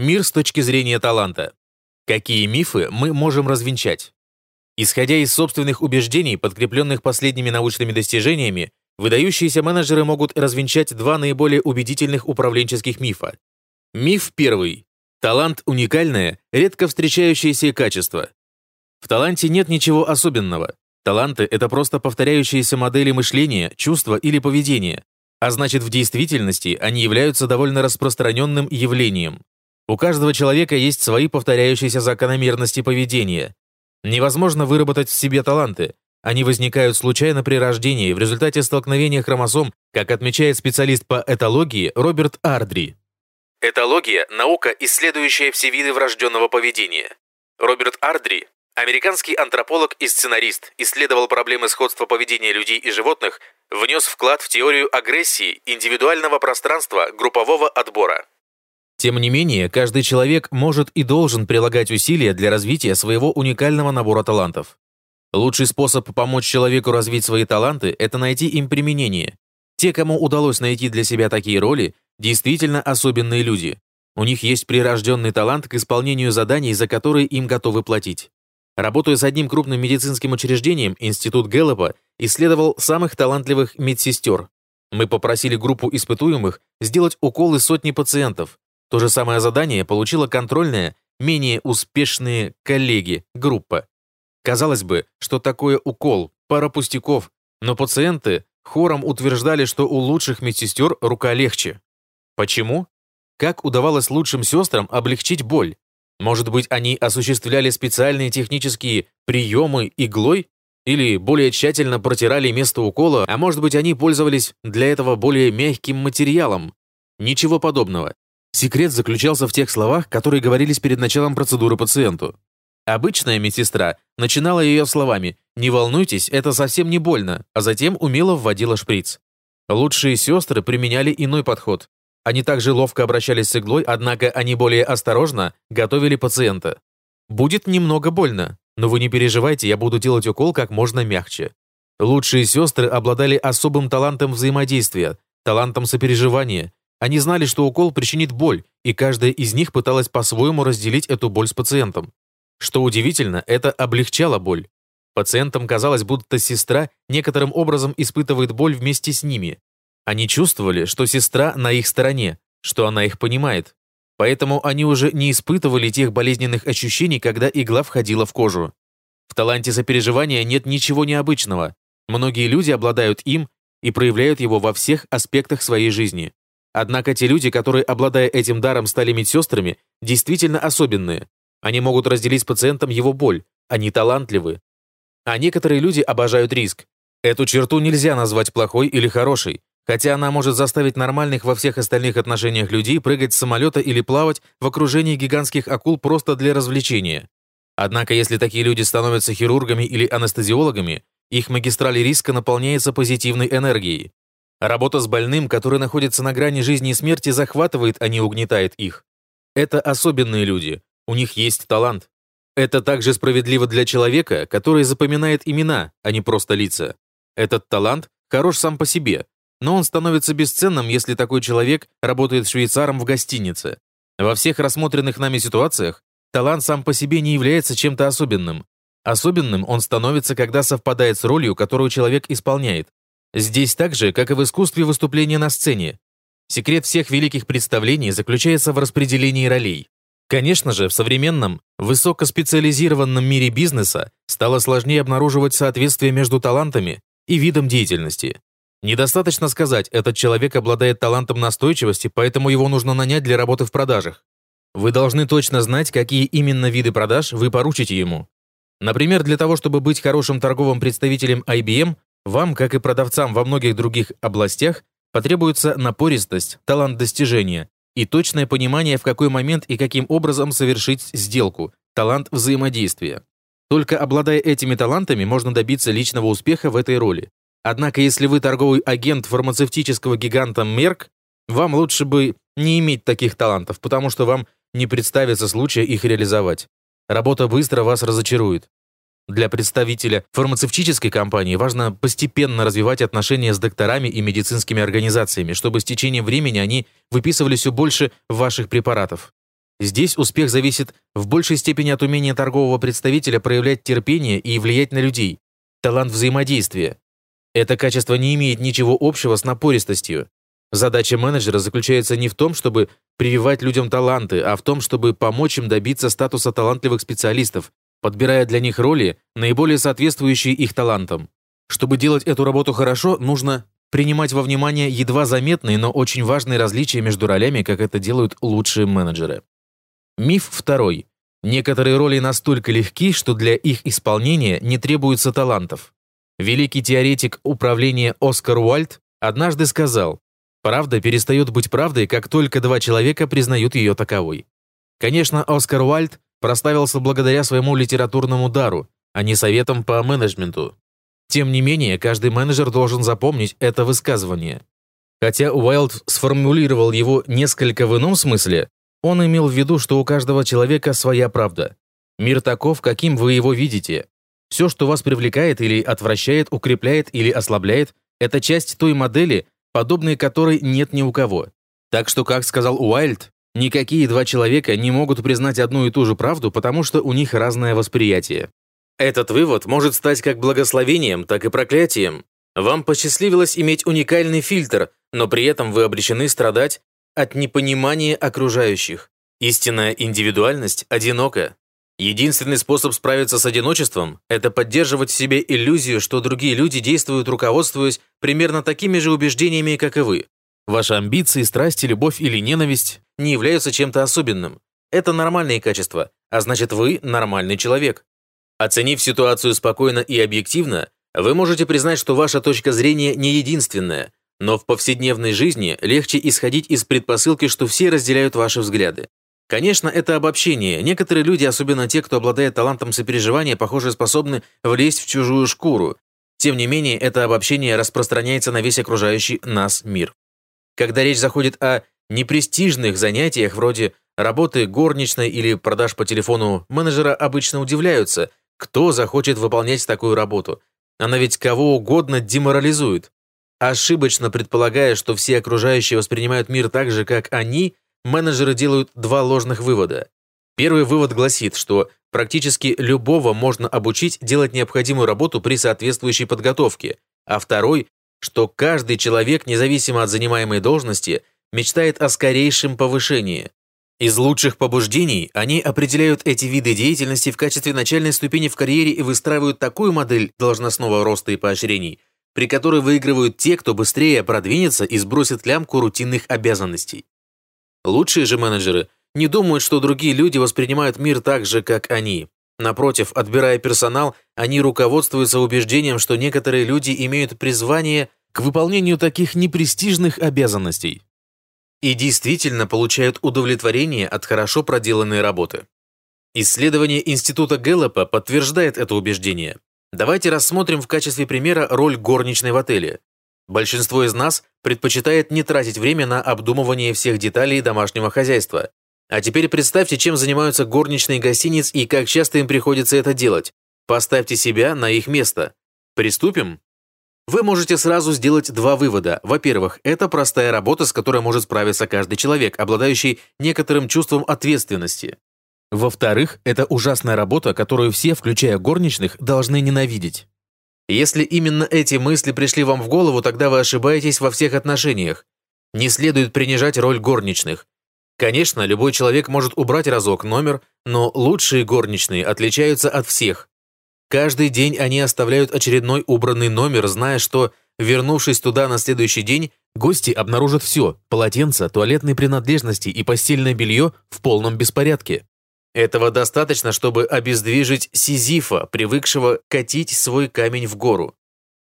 Мир с точки зрения таланта. Какие мифы мы можем развенчать? Исходя из собственных убеждений, подкрепленных последними научными достижениями, выдающиеся менеджеры могут развенчать два наиболее убедительных управленческих мифа. Миф первый. Талант – уникальное, редко встречающееся качество. В таланте нет ничего особенного. Таланты — это просто повторяющиеся модели мышления, чувства или поведения, а значит, в действительности они являются довольно распространенным явлением. У каждого человека есть свои повторяющиеся закономерности поведения. Невозможно выработать в себе таланты. Они возникают случайно при рождении в результате столкновения хромосом, как отмечает специалист по этологии Роберт Ардри. Этология – наука, исследующая все виды врожденного поведения. Роберт Ардри, американский антрополог и сценарист, исследовал проблемы сходства поведения людей и животных, внес вклад в теорию агрессии, индивидуального пространства, группового отбора. Тем не менее, каждый человек может и должен прилагать усилия для развития своего уникального набора талантов. Лучший способ помочь человеку развить свои таланты – это найти им применение. Те, кому удалось найти для себя такие роли, действительно особенные люди. У них есть прирожденный талант к исполнению заданий, за которые им готовы платить. Работая с одним крупным медицинским учреждением, Институт Гэллопа исследовал самых талантливых медсестер. Мы попросили группу испытуемых сделать уколы сотни пациентов, то же самое задание получила контрольная, менее успешные коллеги, группа. Казалось бы, что такое укол, пара пустяков, но пациенты хором утверждали, что у лучших медсестер рука легче. Почему? Как удавалось лучшим сестрам облегчить боль? Может быть, они осуществляли специальные технические приемы иглой? Или более тщательно протирали место укола, а может быть, они пользовались для этого более мягким материалом? Ничего подобного. Секрет заключался в тех словах, которые говорились перед началом процедуры пациенту. Обычная медсестра начинала ее словами «Не волнуйтесь, это совсем не больно», а затем умело вводила шприц. Лучшие сестры применяли иной подход. Они также ловко обращались с иглой, однако они более осторожно готовили пациента. «Будет немного больно, но вы не переживайте, я буду делать укол как можно мягче». Лучшие сестры обладали особым талантом взаимодействия, талантом сопереживания, они знали, что укол причинит боль, и каждая из них пыталась по-своему разделить эту боль с пациентом. Что удивительно, это облегчало боль. Пациентам казалось, будто сестра некоторым образом испытывает боль вместе с ними. Они чувствовали, что сестра на их стороне, что она их понимает. Поэтому они уже не испытывали тех болезненных ощущений, когда игла входила в кожу. В таланте сопереживания нет ничего необычного. Многие люди обладают им и проявляют его во всех аспектах своей жизни. Однако те люди, которые, обладая этим даром, стали медсестрами, действительно особенные. Они могут разделить с пациентом его боль, они талантливы. А некоторые люди обожают риск. Эту черту нельзя назвать плохой или хорошей, хотя она может заставить нормальных во всех остальных отношениях людей прыгать с самолета или плавать в окружении гигантских акул просто для развлечения. Однако если такие люди становятся хирургами или анестезиологами, их магистраль риска наполняется позитивной энергией. Работа с больным, который находится на грани жизни и смерти, захватывает, а не угнетает их. Это особенные люди, у них есть талант. Это также справедливо для человека, который запоминает имена, а не просто лица. Этот талант хорош сам по себе, но он становится бесценным, если такой человек работает швейцаром в гостинице. Во всех рассмотренных нами ситуациях талант сам по себе не является чем-то особенным. Особенным он становится, когда совпадает с ролью, которую человек исполняет, Здесь так же, как и в искусстве выступления на сцене. Секрет всех великих представлений заключается в распределении ролей. Конечно же, в современном, высокоспециализированном мире бизнеса стало сложнее обнаруживать соответствие между талантами и видом деятельности. Недостаточно сказать, этот человек обладает талантом настойчивости, поэтому его нужно нанять для работы в продажах. Вы должны точно знать, какие именно виды продаж вы поручите ему. Например, для того, чтобы быть хорошим торговым представителем IBM, вам, как и продавцам во многих других областях, потребуется напористость, талант достижения и точное понимание, в какой момент и каким образом совершить сделку, талант взаимодействия. Только обладая этими талантами, можно добиться личного успеха в этой роли. Однако, если вы торговый агент фармацевтического гиганта Merck, вам лучше бы не иметь таких талантов, потому что вам не представится случая их реализовать. Работа быстро вас разочарует. Для представителя фармацевтической компании важно постепенно развивать отношения с докторами и медицинскими организациями, чтобы с течением времени они выписывали все больше ваших препаратов. Здесь успех зависит в большей степени от умения торгового представителя проявлять терпение и влиять на людей, талант взаимодействия. Это качество не имеет ничего общего с напористостью. Задача менеджера заключается не в том, чтобы прививать людям таланты, а в том, чтобы помочь им добиться статуса талантливых специалистов, подбирая для них роли, наиболее соответствующие их талантам. Чтобы делать эту работу хорошо, нужно принимать во внимание едва заметные, но очень важные различия между ролями, как это делают лучшие менеджеры. Миф второй. Некоторые роли настолько легки, что для их исполнения не требуется талантов. Великий теоретик управления Оскар Уальд однажды сказал, «Правда перестает быть правдой, как только два человека признают ее таковой». Конечно, Оскар Уальд проставился благодаря своему литературному дару, а не советам по менеджменту. Тем не менее, каждый менеджер должен запомнить это высказывание. Хотя Уайлд сформулировал его несколько в ином смысле, он имел в виду, что у каждого человека своя правда. Мир таков, каким вы его видите. Все, что вас привлекает или отвращает, укрепляет или ослабляет, это часть той модели, подобной которой нет ни у кого. Так что, как сказал Уайлд, никакие два человека не могут признать одну и ту же правду, потому что у них разное восприятие. Этот вывод может стать как благословением, так и проклятием. Вам посчастливилось иметь уникальный фильтр, но при этом вы обречены страдать от непонимания окружающих. Истинная индивидуальность одинока. Единственный способ справиться с одиночеством – это поддерживать в себе иллюзию, что другие люди действуют, руководствуясь примерно такими же убеждениями, как и вы. Ваши амбиции, страсти, любовь или ненависть не являются чем-то особенным. Это нормальные качества, а значит вы нормальный человек. Оценив ситуацию спокойно и объективно, вы можете признать, что ваша точка зрения не единственная, но в повседневной жизни легче исходить из предпосылки, что все разделяют ваши взгляды. Конечно, это обобщение. Некоторые люди, особенно те, кто обладает талантом сопереживания, похоже, способны влезть в чужую шкуру. Тем не менее, это обобщение распространяется на весь окружающий нас мир. Когда речь заходит о непрестижных занятиях вроде работы горничной или продаж по телефону, менеджера обычно удивляются – кто захочет выполнять такую работу? Она ведь кого угодно деморализует. Ошибочно предполагая, что все окружающие воспринимают мир так же, как они, менеджеры делают два ложных вывода. Первый вывод гласит, что практически любого можно обучить делать необходимую работу при соответствующей подготовке, а второй, что каждый человек, независимо от занимаемой должности, мечтает о скорейшем повышении. Из лучших побуждений они определяют эти виды деятельности в качестве начальной ступени в карьере и выстраивают такую модель должностного роста и поощрений, при которой выигрывают те, кто быстрее продвинется и сбросит лямку рутинных обязанностей. Лучшие же менеджеры не думают, что другие люди воспринимают мир так же, как они. Напротив, отбирая персонал, они руководствуются убеждением, что некоторые люди имеют призвание к выполнению таких непрестижных обязанностей и действительно получают удовлетворение от хорошо проделанной работы. Исследование Института Гэллопа подтверждает это убеждение. Давайте рассмотрим в качестве примера роль горничной в отеле. Большинство из нас предпочитает не тратить время на обдумывание всех деталей домашнего хозяйства. А теперь представьте, чем занимаются горничные гостиниц и как часто им приходится это делать. Поставьте себя на их место. Приступим? Вы можете сразу сделать два вывода. Во-первых, это простая работа, с которой может справиться каждый человек, обладающий некоторым чувством ответственности. Во-вторых, это ужасная работа, которую все, включая горничных, должны ненавидеть. Если именно эти мысли пришли вам в голову, тогда вы ошибаетесь во всех отношениях. Не следует принижать роль горничных. Конечно, любой человек может убрать разок номер, но лучшие горничные отличаются от всех. Каждый день они оставляют очередной убранный номер, зная, что, вернувшись туда на следующий день, гости обнаружат все – полотенца, туалетные принадлежности и постельное белье в полном беспорядке. Этого достаточно, чтобы обездвижить Сизифа, привыкшего катить свой камень в гору.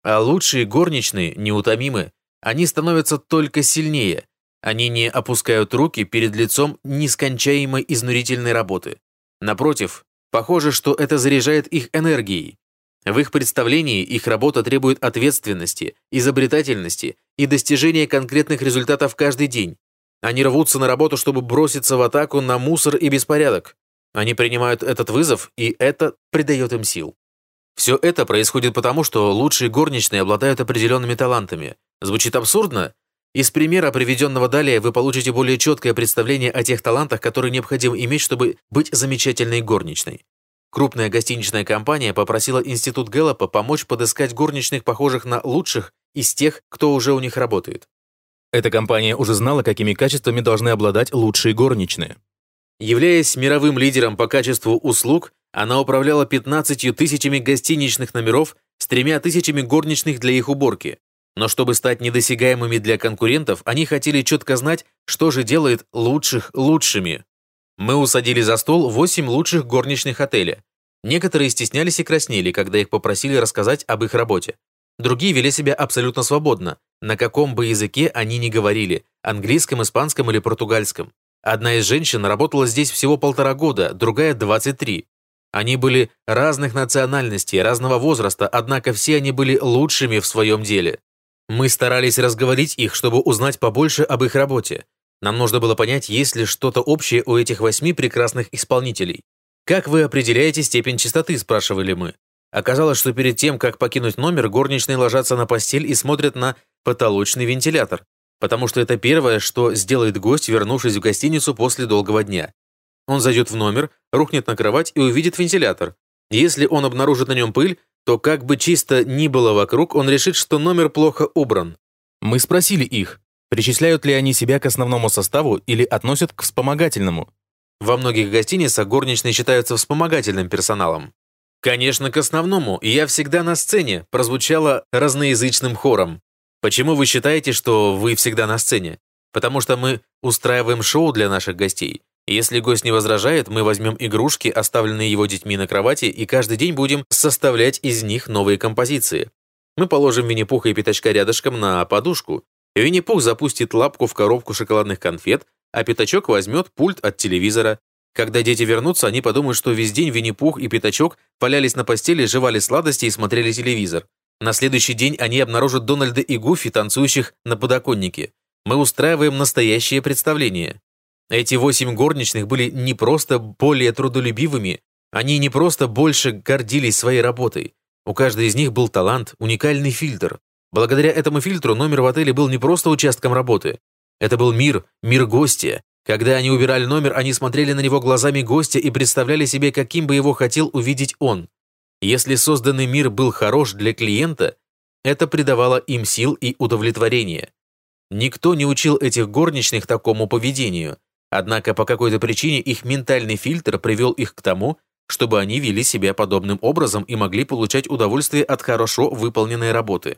А лучшие горничные неутомимы. Они становятся только сильнее. Они не опускают руки перед лицом нескончаемой изнурительной работы. Напротив, Похоже, что это заряжает их энергией. В их представлении их работа требует ответственности, изобретательности и достижения конкретных результатов каждый день. Они рвутся на работу, чтобы броситься в атаку на мусор и беспорядок. Они принимают этот вызов, и это придает им сил. Все это происходит потому, что лучшие горничные обладают определенными талантами. Звучит абсурдно? Из примера, приведенного далее, вы получите более четкое представление о тех талантах, которые необходимо иметь, чтобы быть замечательной горничной. Крупная гостиничная компания попросила Институт Гэллопа помочь подыскать горничных, похожих на лучших из тех, кто уже у них работает. Эта компания уже знала, какими качествами должны обладать лучшие горничные. Являясь мировым лидером по качеству услуг, она управляла 15 тысячами гостиничных номеров с тремя тысячами горничных для их уборки. Но чтобы стать недосягаемыми для конкурентов, они хотели четко знать, что же делает лучших лучшими. Мы усадили за стол 8 лучших горничных отеля. Некоторые стеснялись и краснели, когда их попросили рассказать об их работе. Другие вели себя абсолютно свободно, на каком бы языке они ни говорили, английском, испанском или португальском. Одна из женщин работала здесь всего полтора года, другая – 23. Они были разных национальностей, разного возраста, однако все они были лучшими в своем деле. Мы старались разговорить их, чтобы узнать побольше об их работе. Нам нужно было понять, есть ли что-то общее у этих восьми прекрасных исполнителей. «Как вы определяете степень чистоты?» – спрашивали мы. Оказалось, что перед тем, как покинуть номер, горничные ложатся на постель и смотрят на потолочный вентилятор, потому что это первое, что сделает гость, вернувшись в гостиницу после долгого дня. Он зайдет в номер, рухнет на кровать и увидит вентилятор. Если он обнаружит на нем пыль, то как бы чисто ни было вокруг, он решит, что номер плохо убран. Мы спросили их, причисляют ли они себя к основному составу или относят к вспомогательному. Во многих гостиницах горничные считаются вспомогательным персоналом. «Конечно, к основному, и я всегда на сцене», прозвучало разноязычным хором. Почему вы считаете, что вы всегда на сцене? Потому что мы устраиваем шоу для наших гостей. Если гость не возражает, мы возьмем игрушки, оставленные его детьми на кровати, и каждый день будем составлять из них новые композиции. Мы положим Винни-Пуха и Пятачка рядышком на подушку. Винни-Пух запустит лапку в коробку шоколадных конфет, а Пятачок возьмет пульт от телевизора. Когда дети вернутся, они подумают, что весь день Винни-Пух и Пятачок валялись на постели, жевали сладости и смотрели телевизор. На следующий день они обнаружат Дональда и Гуфи, танцующих на подоконнике. Мы устраиваем настоящее представление. Эти восемь горничных были не просто более трудолюбивыми, они не просто больше гордились своей работой. У каждой из них был талант, уникальный фильтр. Благодаря этому фильтру номер в отеле был не просто участком работы. Это был мир, мир гостя. Когда они убирали номер, они смотрели на него глазами гостя и представляли себе, каким бы его хотел увидеть он. Если созданный мир был хорош для клиента, это придавало им сил и удовлетворение. Никто не учил этих горничных такому поведению. Однако по какой-то причине их ментальный фильтр привел их к тому, чтобы они вели себя подобным образом и могли получать удовольствие от хорошо выполненной работы.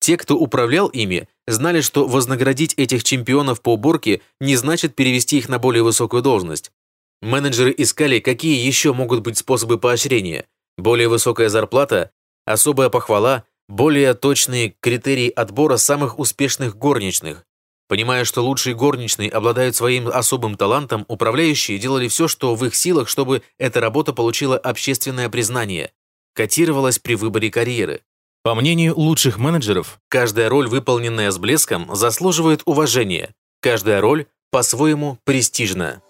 Те, кто управлял ими, знали, что вознаградить этих чемпионов по уборке не значит перевести их на более высокую должность. Менеджеры искали, какие еще могут быть способы поощрения. Более высокая зарплата, особая похвала, более точные критерии отбора самых успешных горничных. Понимая, что лучшие горничные обладают своим особым талантом, управляющие делали все, что в их силах, чтобы эта работа получила общественное признание, котировалась при выборе карьеры. По мнению лучших менеджеров, каждая роль, выполненная с блеском, заслуживает уважения. Каждая роль по-своему престижна.